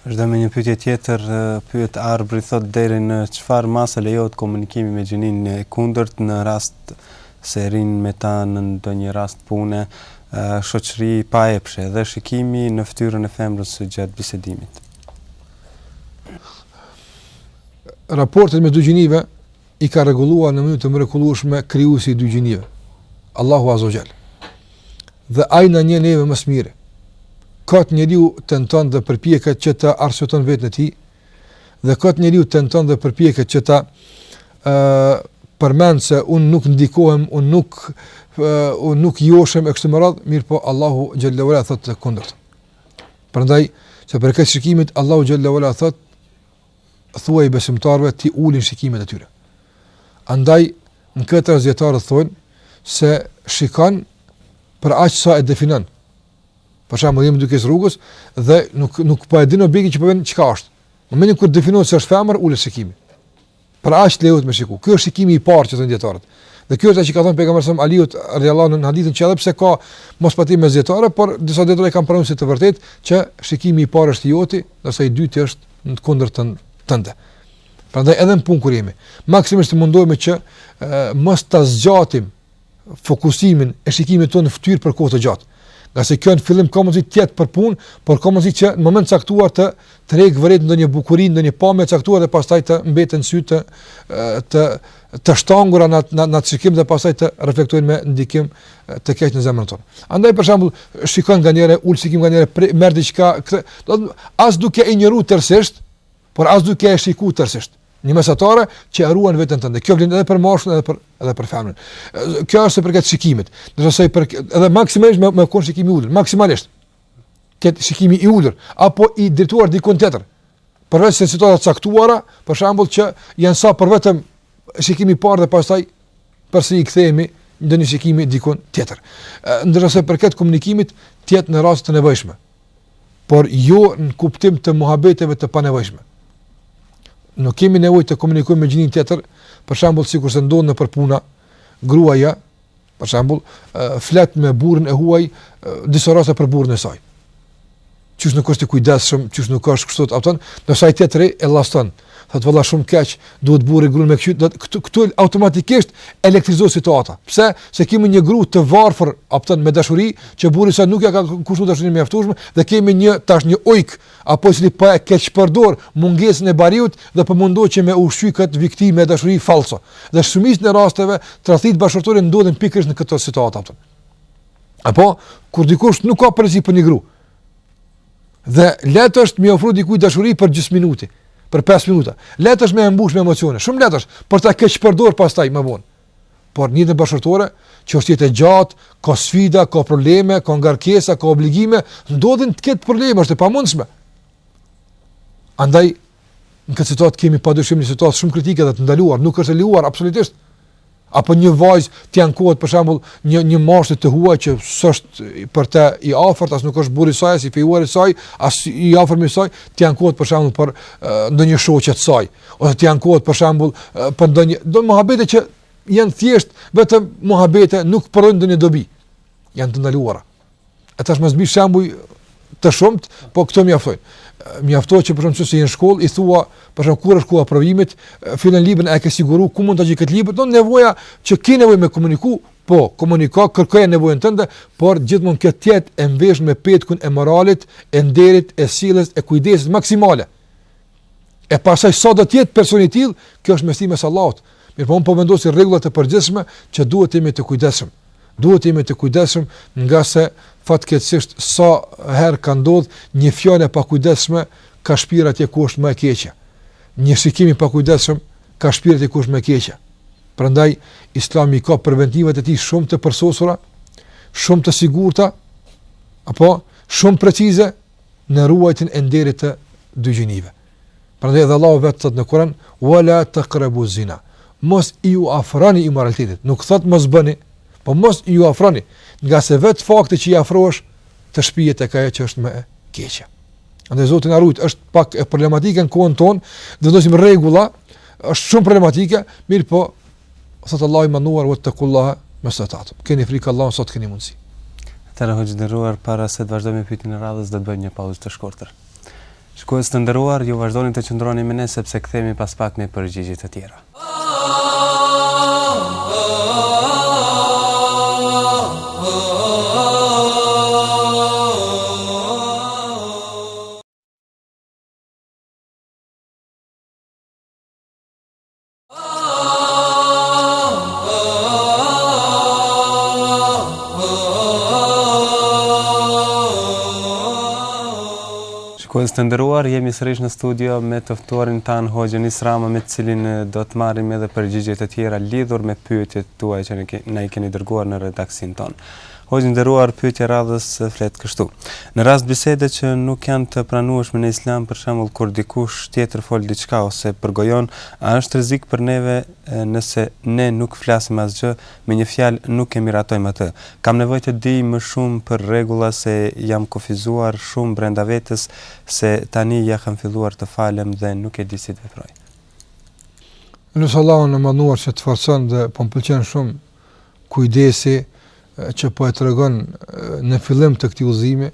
Është edhe një pyetje tjetër, pyet Arbri thotë deri në çfarë mase lejohet komunikimi me gjinin e kundërt në rast se rrin me ta në ndonjë rast pune, shoqëri pa epshe dhe shikimi në fytyrën e femrës gjatë bisedimit. Raportet mes dy gjinive i ka rregulluar në mënyrë të mrekullueshme krijuesi i dy gjinive. Allahu Azze ue xhel. Dhe ai na njeh neve më së miri. Kot njeriu tenton dhe përpiqet që të arsyeton vetën e tij dhe kot njeriu tenton dhe përpiqet që ta ë uh, përmend se un nuk ndikohem, un nuk uh, un nuk joshem e kështu me radh, mirëpo Allahu xhele ue ala thotë të kundërtën. Prandaj, sa i përket shikimit Allahu xhele ue ala thotë thuaju besimtarëve t'i ulin shikimet e tyre. Andaj në këtë rast dijetarët thonë se shikon për aq sa e definon. Për shembull, jemi duke ecë rrugës dhe nuk nuk po e dimë objektin që po vjen çka është. Në momentin kur definohet se është femër, ulet shikimi. Pra aq lejohet me shiku. Ky është shikimi i parë që thon dijetarët. Dhe kjo është ajo që ka thënë pejgamberi sallallahu alaihi wasallam Aliut radiallahu anhu në hadithin që edhe pse ka mospajtim mes dijetarëve, por disa dijetarë e kanë pranuar si të vërtetë që shikimi i parë është i joti, ndërsa i dyti është në të kundërtën tënde. Prandaj edhe në punë kur jemi, maksimalisht të mundohemi që e, mos ta zgjatim fokusimin e shikimit në fytyrë për kohë të gjatë. Ngase kjo në fillim ka mundësi të jetë për punë, por ka mundësi që në moment të caktuar të vërejt ndonjë bukuri, ndonjë pamje të caktuar dhe pastaj të mbeten sytë të të shtangura në në në shikim dhe pastaj të reflektojnë me ndikim të keq në zemrën tonë. Andaj për shembull, shikon nganjëherë, ul shikimin, nganjëherë merr diçka, do thotë as duke e injoruar tërësisht, por as duke e shiku tërësisht. Një mesatare që e ruan veten tënde. Kjo vlen edhe për mashkullin edhe për edhe për femrën. Kjo është sa i përket shikimit. Do të thotë pra edhe maksimalisht me, me kon shikimi i ulur, maksimalisht. Të jetë shikimi i ulur apo i drejtuar diku tjetër. Përveçse situata të caktuara, për shembull që janë sa për vetëm shikimi i parë dhe pastaj përsëri kthehemi ndonjë shikimi diku tjetër. Ndërsa i përket komunikimit tjetër në rast të nevojshme. por jo në kuptim të muhabeteve të panevojshme. Nuk kemi nevojë të komunikojmë me gjinin tjetër, për shembull sikurse ndodh nëpër puna, gruaja për shembull flet me burrin e huaj disa raste për burrin e saj. Qysh nuk është i kujdesshëm, qysh nuk është kështu, apo thon, e ai tjetri e llaston. Thot valla shumë keq, duhet burri gruan me kqyr, do këtu këtu automatikisht elektrizohet situata. Pse? Se kemi një grua të varfër, apo thon me dashuri, që burri saj nuk ja ka kushtuar dashuri të mjaftueshme dhe kemi një tash një ujk apo i cili po e keqpërdor mungesën e bariut dhe po mundohet që me ushqy kët viktimë me dashuri falso. Dhe shumicën e rasteve tradhtitë bashkëshortore ndodhin pikërisht në këto situata. Apo kur dikush nuk ka përgjegjësi për një grua, Dhe lehtë është m'i ofru dikujt dashuri për gjysmë minuti, për 5 minuta. Lehtë është me e mbush me emocione, shumë lehtë është, për ta keqpërdor pastaj më vonë. Por në jetën bashkëshortore, që është jetë e gjatë, ka sfida, ka probleme, ka ngarkesa, ka obligime, ndodh të ketë probleme, është e pamundshme. Andaj, Në këtë situatë kemi padyshim një situatë shumë kritike dhe të ndaluar, nuk është e lejuar absolutisht. Apo një vajzë t'i ankohet për shembull një një mashkulli të huaj që s'është për të i afërt, as nuk është burri i saj, as i fejuar i saj, as i afërm i saj, t'i ankohet për shembull për ndonjë shoqe të saj, ose t'i ankohet për shembull për ndonjë do muhabete që janë thjesht vetëm muhabete, nuk prodhojnë ndonjë dobi. Janë të ndaluara. E tash mos me bi shembuj të shumtë, po këto mjaftojnë. Mjaftohet që për shembull je në shkollë i thua, për shembull kur është koha e provimit, filan librin e ke siguru ku mund ta gjej këtë libër, do thotë nevoja që ke nevojë me komuniku, po komuniko, kërkoje nevojën tënde, por gjithmonë le të jetë e mveshur me petkun e moralit, e nderit, e sjelljes, e kujdesit maksimale. E pastaj sa do të jetë personi i tillë, kjo është në mëshirë të Allahut. Mirë, po un po vendos si rregull të përgjithshme që duhet të jemi të kujdesshëm. Duhet të jemi të kujdesshëm nga se fatkeqësisht sa herë ka ndodhur një fjalë e pakujdesshme ka shpirë atje ku është më e keqja. Një shikim i pakujdesshëm ka shpirë atje ku është më e keqja. Prandaj Islami ka preventivat e tij shumë të përsosura, shumë të sigurta, apo shumë precize në ruajtjen e nderit të dy gjinive. Prandaj edhe Allahu vetë thot në Kur'an, "Wala taqrabu zina." Mos i u afroni imoralitetit. Nuk thot mos bëni, po mos i u afroni, nga se vetë fakti që i afrohesh të shpie tek ajo që është më e keqja. Andaj Zoti na rujt, është pak e problematike në kohën tonë, të vendosim rregulla, është shumë problematike, mirë po thotë Allahu i madhëruar wa taqullaha mastata'tum. Keni frikë Allahun sa të keni mundsi. Atëherë hoxhë i nderuar, para se të vazhdojmë me pyetjen e radhës, do të bëjmë një pauzë të shkurtër. Shikues të nderuar, ju vazhdoni të qëndroni me ne sepse kthehemi pas pak me përgjigje të tjera. Shikues të nderuar, jemi sërish në studio me të ftuarin tonë Hoxhën Enis Rama me të cilin do të marrim edhe përgjigje të tjera lidhur me pyetjet tuaja që na i keni dërguar në redaksinë tonë. Hoxhë i nderuar, pyetja e radhës flet kështu, Në rast bisede që nuk janë të pranueshme në Islam, për shembull kur dikush tjetër fol diçka ose përgojon, a është rrezik për neve nëse ne nuk flasim asgjë, me një fjalë nuk e miratojmë atë? Kam nevojë të dij më shumë për rregulla se jam kufizuar shumë brenda vetes se tani ia kam filluar të falem dhe nuk e di si të veproj. Lus Allahun e Madhëruar që të forcon dhe po më pëlqen shumë kujdesi që po e tregon në fillim të këtij udhëzimi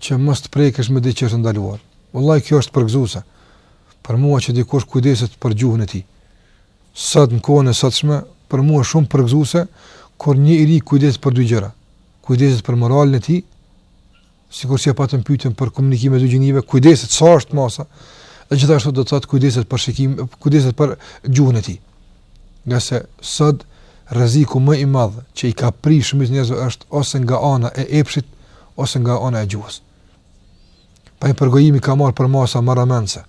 që mos të prekesh me diç që është e ndaluar. Wallahi kjo është përgëzuese. Për mua që dikush kujdeset për gjuhën e tij. Sot në kohën e sotshme për mua shumë përgëzuese kur një i ri kujdeset për dy gjëra. Kujdeset për moralin e tij sikur që e patëm pyetjen për komunikimin e dy gjinive, kujdeset sa është masa, dhe gjithashtu do të thotë kujdeset për shikim, kujdeset për gjuhën e tij. Nga se sot rreziku më i madh që i ka prish shumicën e njerëzve është ose nga ana e epshit ose nga ana e gjuhës. Pa përgojimi ka marrë përmasa marramendse,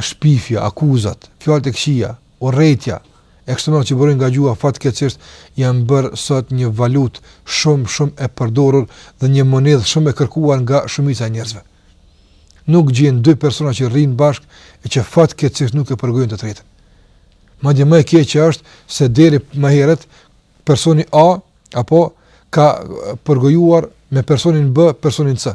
shpifja, akuzat, fjalët e këqija, urrejtja e kështu me radhë që burojnë nga gjuha fatkeqësisht janë bërë sot një valutë shumë shumë e përdorur dhe një monedhë shumë e kërkuar nga shumica e njerëzve. Nuk gjen dy persona që rrinë bashkë e që fatkeqësisht nuk e përgojnë të tretën. Madje më e keqja është se deri më herët personi A apo ka përgojuar me personin B, personin C.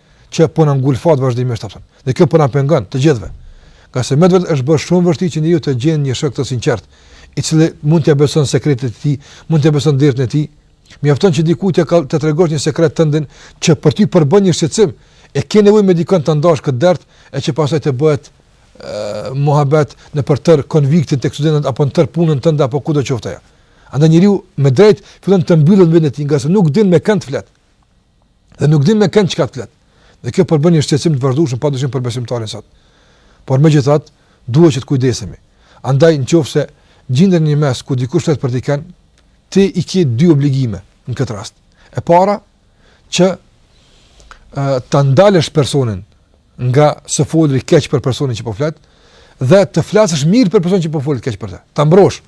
që po na ngulfat vazhdimisht ato. Dhe kjo po na pengon të gjithëve. Ngase me të vërtetë është bërë shumë vështirë që njeriu të gjejë një shok të sinqert, i cili mund t'ia beson sekretet e tij, mund t'ia beson dertet e tij. Mjafton që dikujt t'i tregosh një sekret tëndin që për ty përbën një shqetësim, e ke nevojë me dikënd ta ndash këtë dert e që pastaj të bëhet muhabet nëpër tërë konviktin te studentët apo në tërë punën tënda apo kudo qoftë ajo. Andaj njeriu me të drejtë fillon të mbyllet në veten e tij ngase nuk din me kënd flet. Dhe nuk din me kënd çka të flet. Dhe kjo përbën një shqetësim të vazhdueshëm pa dyshim për besimtarin sot. Por megjithatë, duhet që të kujdesemi. Andaj nëse gjendesh në një mes ku dikush flet për dikënd, ti i ke dy obligime në këtë rast. E para që ta ndalësh personin nga së foluri keq për personin që po flet dhe të flasësh mirë për personin që po flitet keq për të. Ta mbrosh.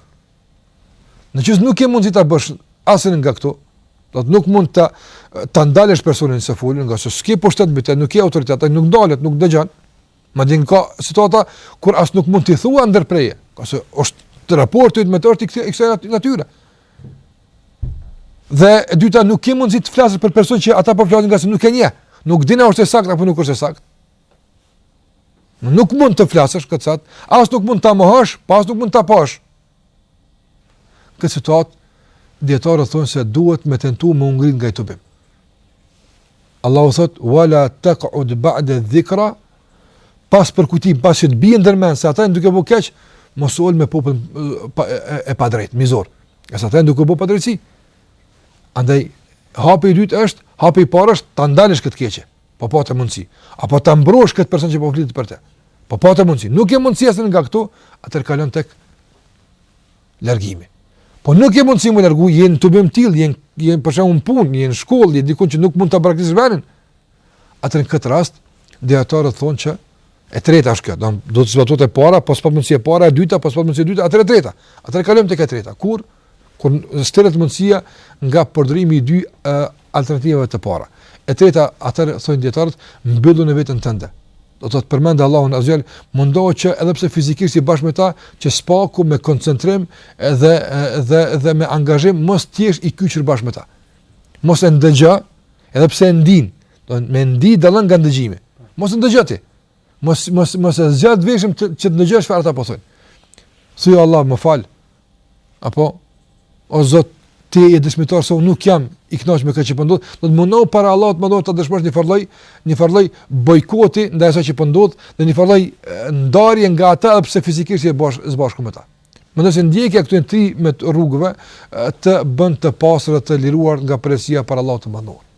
Në qoftë se nuk ke mundësi ta bësh asnjë nga këto, domethënë nuk mund ta, ta ndalësh personin së foluri, ngase s'ke pushtet mbi te, nuk ke autoritet, ai nuk ndalet, nuk dëgjon, madje ka situata kur as nuk mund t'i thua ndërpreje, ngase çështja e raportit me të është i kësaj natyre. Dhe e dyta nuk ke mundësi të flasësh për personin që ata po flasin ngase nuk e njeh. Nuk din a është e saktë apo nuk është e saktë. Nuk mund të flasësh në këtë rast, as nuk mund ta mohosh, as po nuk mund ta pohosh. Në këtë situatë, dijetarët thonë se duhet me tentu me u ngrit nga ai tubim. Allahu thotë, wala tek'ud ba'de dhikra, pas përkujtimit, pasi që të bie ndërmend, se ata janë duke bo keq, mos u ul me popullin e padrejtë, mizor. Ngase ata janë duke bo padrejtësi. Andaj hapi i dytë është, hapi i parë është ta ndalësh këtë të keqe. Po pate mundësi. Apo ta mbrosh këtë person që po flitet për te. Po pate mundësi. Nuk ke mundësi asnjë nga këto, atëherë kalon tek largimi. Po nuk ke mundësi me u largu, je në tubim të tillë, je në, je për shembull në punë, je në shkollë, je dikun që nuk mund ta braktisësh vendin. Atëherë në këtë rast, dijetarët thonë që e treta është kjo, do, do të zbatohet e para, po s'pat mundësi e para, e dyta, po s'pat mundësi e dyta, atëherë e treta. Atëherë kalon tek e treta. Kur? Kur shteret mundësia nga përdorimi i dy alternativave të para. E treta, atëherë thonë dietarët, mbyllu në veten tënde. Do të thotë përmend Allahun azze ue xhel, mundohu që edhe pse fizikisht je bashkë me ta, që së paku me koncentrim edhe edhe edhe me angazhim mos të jesh i kyçur bashkë me ta. Mos e ndëgjo, edhe pse e ndin, do të thotë me ndi dallon nga ndëgjimi. Mos e ndëgjo ti. Mos mos mos e zgjat veshin që të ndëgjosh çfarë ata po thonë. Thuaj Allah, më fal, Apo o Zot, ti je dëshmitar se unë nuk jam i kënaqur me këtë që po ndodh, do të thotë mundohu para Allahut të madhëruar ta dëshmosh një farlloj, një farlloj bojkoti ndaj asaj që po ndodh, dhe një farlloj ndarje nga ata edhe pse fizikisht je bash së bashku me ta. Mendoj se ndjekja e këtyre tri rrugëve të bën të pastër të liruar nga përgjegjësia para Allahut të madhëruar.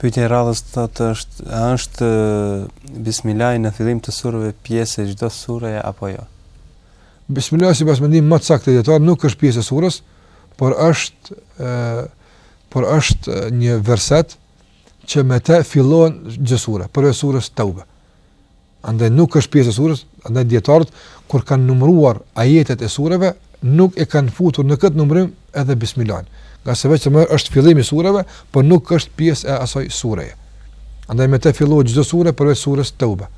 Pyetja e radhës thotë a është bismillah në fillim të sureve pjesë e çdo sureje apo jo? Bismillah sipas mendimit më të saktë të dietarëve nuk është pjesë e surës, por është ë por është një verset që me të fillon çdo sure, përveç surës Teube. Andaj nuk është pjesë e surës, andaj dietarët kur kanë numëruar ajetet e sureve, nuk e kanë futur në këtë numërim edhe bismilahin. Ngase vetëm është fillimi i sureve, por nuk është pjesë e asaj sureje. Andaj me të fillohet çdo sure përveç surës Teube.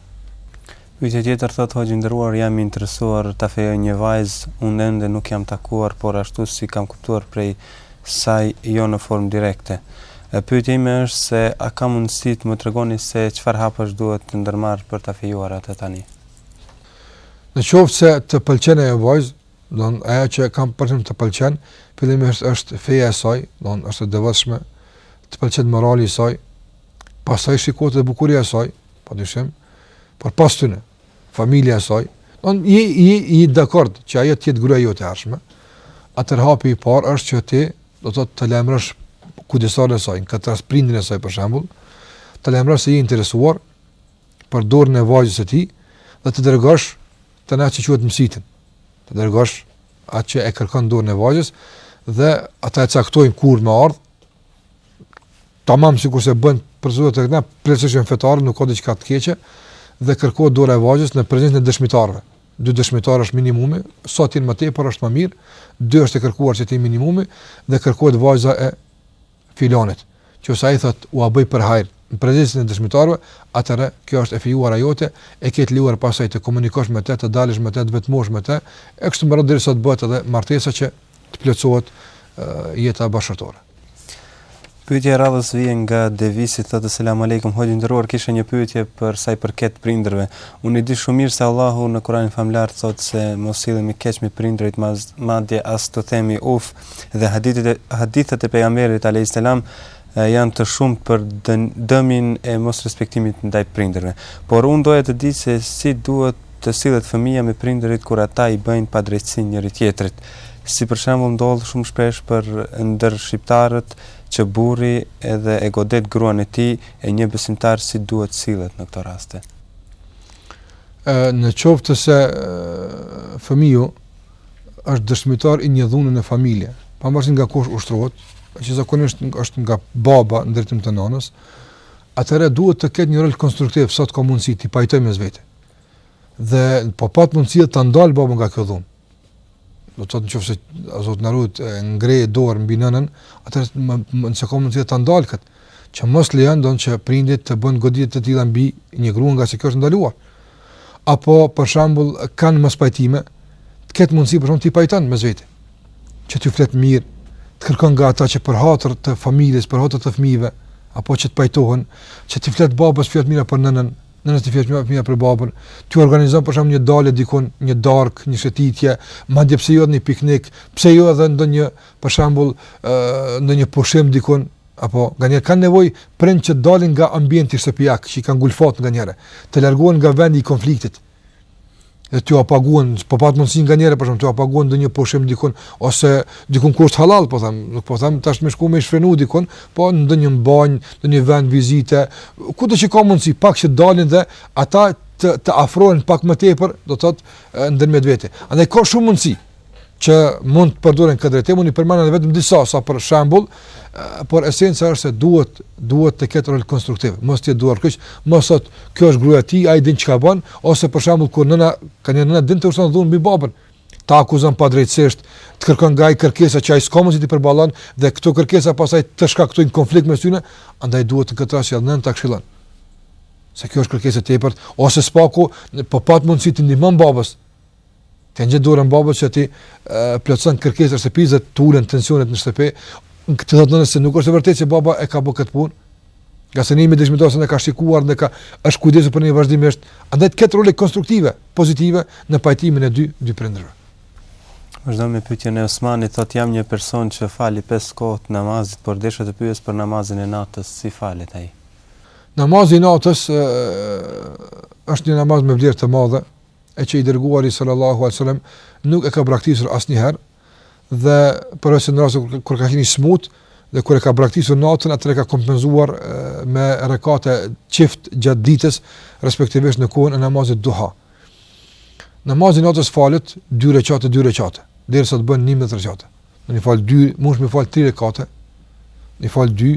Pyetja tjetër thotë hoxhë i nderuar, jam i interesuar ta fejoj një vajzë, unë ende nuk jam takuar, por ashtu si kam kuptuar prej saj jo në formë direkte. E pyetja ime është se a ka mundësi të më tregoni se çfarë hapash duhet të ndërmarr për ta fejuar atë tani? Në qoftë se të pëlqen ajo vajzë, domethënë ajo që e kam për shembull të pëlqen, fillimisht është feja e saj, domethënë është e devotshme, të pëlqen morali i saj, pastaj shikohet edhe bukuria e saj, padyshim, por pas tyne. familja e saj, domethënë je je je dakord që ajo të jetë gruaja jote e ardhshme, atër hapi i parë është që ti domethënë të lajmërosh kujdestarin e saj, në këtë rast prindin e saj për shembull, të lajmërosh se je i interesuar për dorën e vajzës së tij dhe të dërgosh te na që quhet mësitin. Të dërgosh atë që e kërkon dorën e vajzës dhe ata e caktojnë kur me ardh Tamam sikurse bëhen procedurat tek na, plotësisht janë fetare, nuk ka diçka të keqe dhe kërkohet dora e vajzës në prezencën e dëshmitarëve. Dy dëshmitarë është minimumi, sa të jenë më tepër është më mirë. Dy është e kërkuar që të jenë minimumi dhe kërkohet vajza e filanit. Që sa i thot, u bëftë për hajr në prezencën e dëshmitarëve, atëherë kjo është e fijuara jote, e ke të lejuar pasaj të komunikosh me të, të dalësh me të, të vetmohesh me të, e kështu me radhë derisa të bëhet edhe martesa që të plotësohet jeta bashkëshortore. Pyetja e radhës vjen nga Devisi thotë selam aleikum hoxhë i nderuar kisha një pyetje për sa i përket prindërve. Unë e di shumë mirë se Allahu në Kur'anin famëlartë thotë se mos sillemi keq me prindërit madje as t'u themi uf dhe hadithet e, hadithet e pejgamberit alayhis salam janë të shumta për dëmin e mosrespektimit ndaj prindërve. Por unë doja të di se si duhet të sillet fëmija me prindërit kur ata i bëjnë padrejtësi njëri-tjetrit, si për shembull ndodh shumë shpesh për ndër shqiptarët që burri edhe e godet gruan e tij e një besimtar si duhet sillet në këto raste. Në qoftë se fëmiu është dëshmitar i një dhune në familje, pa marrë parasysh nga kush ushtrohet, që zakonisht është nga baba në drejtim të nanës, atëherë duhet të ketë një rol konstruktiv, sa të ketë mundësi t'i pajtojë mes vete. Dhe po pat mundësi ta ndalë babën nga kjo dhunë. Do të thotë në qoftë se, Zoti na ruajt, ngre dorë mbi nënën, atëherë nëse ka mundësi ta ndalë këtë. që mos lejon dot që prindi të bëjë goditje të tilla mbi një grua ngase kjo është ndaluar. Apo për shembull kanë mospajtime, të ketë mundësi për shembull t'i pajton mes vete. Që t'i flet mirë, të kërkon nga ata që për hatër të familjes, për hatër të fëmijëve, apo që të pajtohen, që t'i flet babës fjalë të mira për nënën, nënës t'i flet mirë për babën, t'i organizon për shembull një dalje dikun, një darkë, një shëtitje, madje pse jo një piknik, pse jo edhe ndonjë për shembull, ndonjë pushim dikun apo nganjëherë kanë nevojë prindët që të dalin nga ambienti shtëpiak, që i ka ngulfat nganjëherë, të largohen nga vendi i konfliktit. Dhe t'u paguan, po pat mundësi nganjëherë për shembull, t'u paguan ndonjë pushim dikun ose dikun ku është hallall, po them, nuk po them tash me shku me u shfrenu dikun, po në ndonjë banjë, në një vend vizite, ku do të ka mundësi pak që të dalin dhe ata të të afrohen pak më tepër, do të thotë ndërmjet veti. Andaj ka shumë mundësi. që mund të përdoren në këtë drejtim, unë i përmenda vetëm disa, sa për shembull, por esenca është se duhet, duhet të ketë rol konstruktiv, mos të jetë duarkryq, mos të thotë, kjo është gruaja e tij, ai din çka bën, ose për shembull, kur nëna, ka edhe nëna din të ushtron dhunë mbi babën, ta akuzon padrejtësisht, të kërkon nga ai kërkesa që ai s'ka mundësi t'i përballon, dhe këto kërkesa pastaj të shkaktojnë konflikt mes tyre, andaj duhet në këtë rast që nënën ta këshillon. Se kjo është kërkesë e tepërt, ose së paku, po pat mundësi t'i ndihmon babës, T'ia zgjat dorën babës që t'ia plotëson kërkesën, vetëm sa, të ulën tensionet në shtëpi. Nënës t'i thotë se nuk është e vërtetë se baba e ka bërë këtë punë, ngase ne jemi dëshmitarë se na ka shikuar dhe ka është kujdesur për ne vazhdimisht, andaj të ketë role konstruktive, pozitive në pajtimin e dy dy prindërve. Vazhdojmë me pyetjen e Osmanit, thotë jam një person që fali pesë kohët e namazit, por desha të pyes për namazin e natës, si falet ai? Namazi i natës është një namaz me vlerë të madhe, e që i dërguari sallallahu alaihi wasallam nuk e ka braktisur asnjëherë dhe për asnjë rast kur ka qenë smut dhe kur e ka braktisur natën atë e ka kompenzuar me rekate çift gjatë ditës respektivisht në kohën e namazit duha namazi i natës falet dy rekate dy rekate derisa të bën 11 rekate do të fal dy mund të më fal 3 rekate i fal dy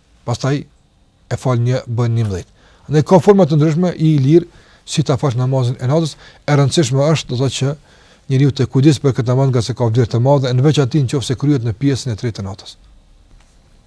pastaj e fal një bën 11. Andaj ka forma të ndryshme i lirë si ta falsh namazin e natës, e rëndësishme është do të thotë që njeriu të kujdeset për këtë namaz nga se ka vlerë të madhe në veçanti nëse kryhet në pjesën e tretë të natës.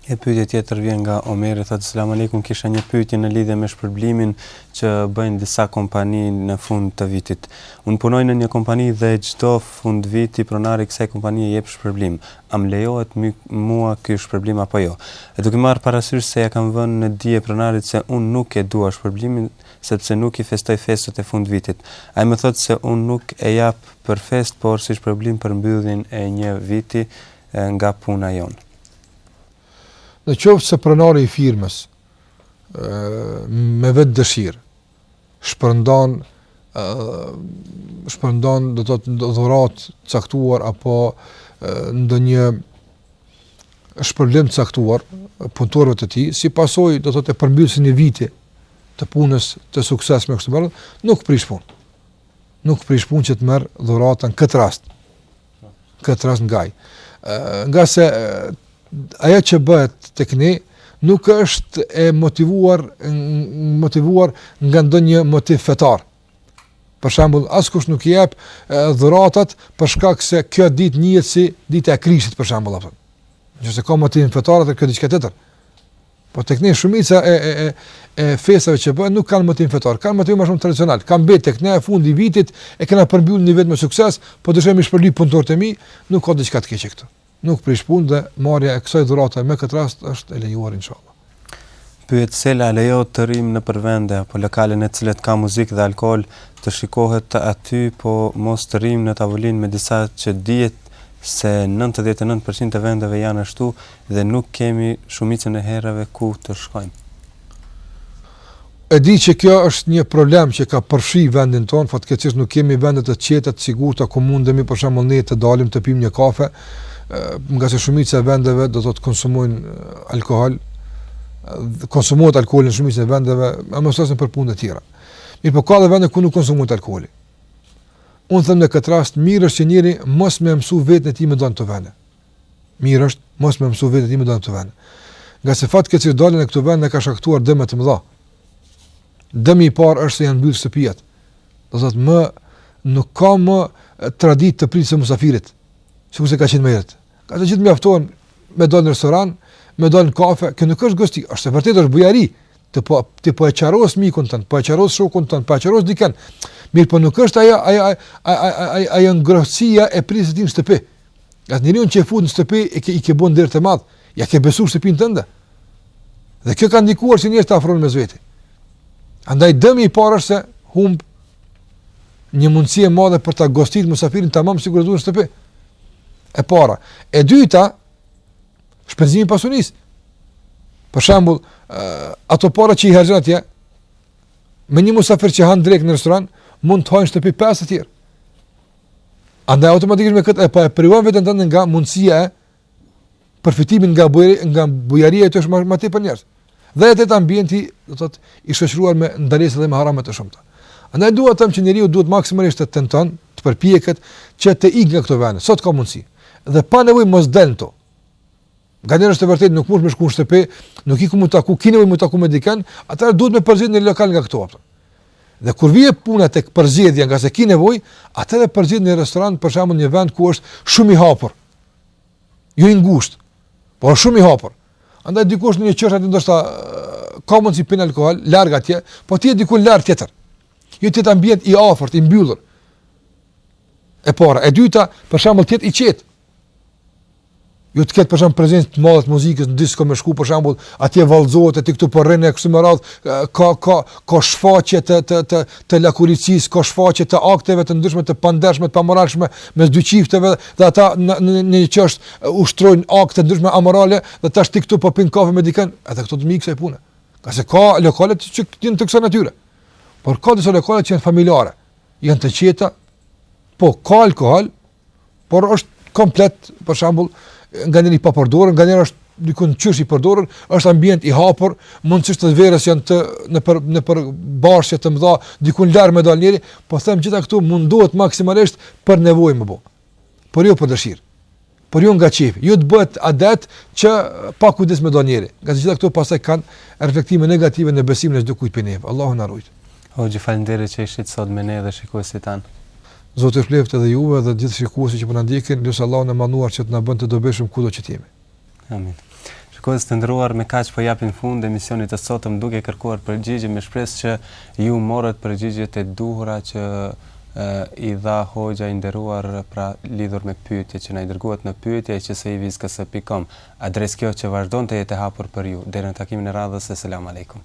E pyetja tjetër vjen nga Omeri, thotë selam aleikum, kisha një pyetje në lidhje me shpërblimin që bëjnë disa kompani në fund të vitit. Unë punoj në një kompani dhe çdo fund viti pronari i kësaj kompanie jep shpërblim. A më lejohet mua ky shpërblim apo jo? E duke marrë parasysh se ia kam vënë në dije pronarit se unë nuk e dua shpërblimin sepse nuk i festoj festat e fundvitit. Ai më thotë se unë nuk e jap për festë por si shpërblim për mbylljen e një viti nga puna jonë. Në qoftë se pronari i firmës me vetëdëshirë, shpërndan shpërndan do të thotë dhuratë t'caktuar apo ndonjë shpërblim t'caktuar punëtorëve të tij, si pasojë do të thotë e përmbylljes një viti të punës të suksesshme kështu me radhë, nuk prish punë. Nuk prish punë që të merr dhuratën n'këtë rast. këtë rast nga ai. Nga se ajo që bëhet tek ne, nuk është e motivuar, motivuar nga ndonjë motiv fetar. Për shembull, askush nuk i jep dhuratat për shkak se kjo ditë njihet si dita e Krishtit për shembull apo. Nëse ka motiv fetar atëherë kjo diçka tjetër. Po tek ne shumica e e e e festave që bëhen nuk kanë motiv fetar, kanë motiv më shumë tradicional. Kanë mbetë tek ne fundi i vitit e kena përmbyllë një vit me sukses, po dëshiroj t'i shpërblej punëtorët e mi, nuk ka diçka të keqe këtu. Nuk prish punë dhe marrja e kësaj dhurate në këtë rast është e lejuar inshallah. Pyet se a lejohet të rrimë nëpër vende apo lokale në të cilat ka muzikë dhe alkool të shikohet të aty po mos të rrimë në tavolinë me disa që dihet se 99% e vendeve janë ashtu dhe nuk kemi shumicën e herëve ku të shkojmë. E di që ky është një problem që ka përfshi vendin tonë, fatkeqësisht nuk kemi vende të qeta të sigurta ku mundemi për shembull ne të dalim të pimë një kafe, nga se shumica e vendeve do të thotë konsumojnë alkool, konsumohet alkool në shumicën e vendeve, më mos thosni për punë të tjera. Mirëpo ka edhe vende ku nuk konsumohet alkool. Unë them në këtë rast mirë është që njeriu mos me mësu veten e tij me do vende. Mirë është mos me mësu veten ti me dalë n'këto vende. Ngase fatkeq dalja në këto vende ka shkaktuar dëme të mëdha. Dëmi i parë është se janë mbyllë shtëpiat. Do thotë më nuk ka më traditë të pritjes së musafirit, sikur se ka qenë më herët. Ka të gjithë mjaftohen me dalë në restoran, me dalë në kafe, kjo nuk është gosti, është e vërtetë është bujari, ti po ti po e qeras mikun tën, po e qeras shokun tën, po e qeras dikën. Mirëpo nuk është ajo ajo ajo ajo ajo ngrohtësia e pritjes në shtëpi. Ngase njeriun që e fut në shtëpi, i ke, i ke bo nder të madhë, ia ke besu shtëpinë tënde. Dhe kjo ka ndikuar që njerëzit të afrohen mes veti. Andaj dëmi i parë është se humb një mundësi e madhe për ta gostitur musafirin tamam sikurse duhet në shtëpi. E para, e dyta, shpenzimi i pasurisë. Për shembull, ato para që i harxhon atje, me një musafir që han drekë në restoran, mund të hanë n'shtëpi pesë të tjerë. Andaj automatikisht me këtë po e privon veten tënde nga mundësia e përfitimit nga bujari, nga bujaria edhe shumë më tepër njerëz. Dhe ai ambienti, do të thotë, i shoqëruar me ndalesa dhe me harame të shumta. Andaj dua të them që njeriu duhet maksimalisht të tenton, të përpjeket që të ikë nga këto vende. Sot ka mundësi. Dhe pa nevojë mos del këtu. Nganjëherë është e vërtetë nuk mund të shkosh në shtëpi, nuk ki ku me u taku, ki me u taku me dikën, atëherë duhet me përzgjedh një lokal nga këto. Dhe kur vjen puna tek përzgjedhja ngase ki nevojë, atëherë përzgjedh një restoran për shembull një vend ku është shumë i hapur. Jo i ngushtë, por shumë i hapur. Andaj dikush në një qoshe aty ndoshta ka mundësi pin alkool, larg atje, po ti je diku larg tjetër. Jo të jetë ambient i afërt, i mbyllur. E para, e dyta, për shembull të jetë i qetë, Jo të ketë për shembull prezencë të madhe të muzikës në disko me shku për shembull, atje vallëzohet ti këtu po rrin e kështu me radh, ka ka ka shfaqje të të të të lakuricisë, ka shfaqje të akteve të ndryshme të pandershme të pamoralshme mes dy çifteve dhe ata në në një qoshe ushtrojnë akte të ndryshme amorale dhe tash ti këtu po pin kafe me dikën, edhe këtu t'i miksosh punët. Ka se ka lokale që janë të kësaj natyre. Por ka disa lokale që janë familjare, janë të qeta, po ka alkool, Por është komplet, për shembull, nganjëherë i papërdorur, nganjëherë është diku në qoshe i përdorur, është ambient i hapur, mundësisht të verës janë të nëpër nëpër bahçe të mëdha, dikun larg me dal njeri, po them gjitha këto mundohet maksimalisht për nevojë me bo. Por jo për dëshirë. Por jo nga qejfi, jo jo të bëhet adet që pa kujdes me dal njeri. Ngase gjitha këto pastaj kanë reflektime negative në besimin e çdokujt prej ne. Allahu na rujt. Hoxhë faleminderit që ishit sot me ne dhe shikuesit tanë. Zoti ju shpërbleftë edhe juve dhe të gjithë shikuesit që po na ndjekin, lus Allahun e Madhëruar që të na bën të dobishëm kudo që të jemi. Amin. Shikues të nderuar, me kaq po japim fund emisionit të sotëm duke kërkuar përgjigje me shpresë që ju morët përgjigjet e duhura që i dha hoxha i nderuar pra lidhur me pyetjet që na i dërguat në pyetje që se i vizkësë pikë com. Adresë kjo që vazhdon të jetë e hapur për ju. Deri në takimin e radhës, selam aleikum.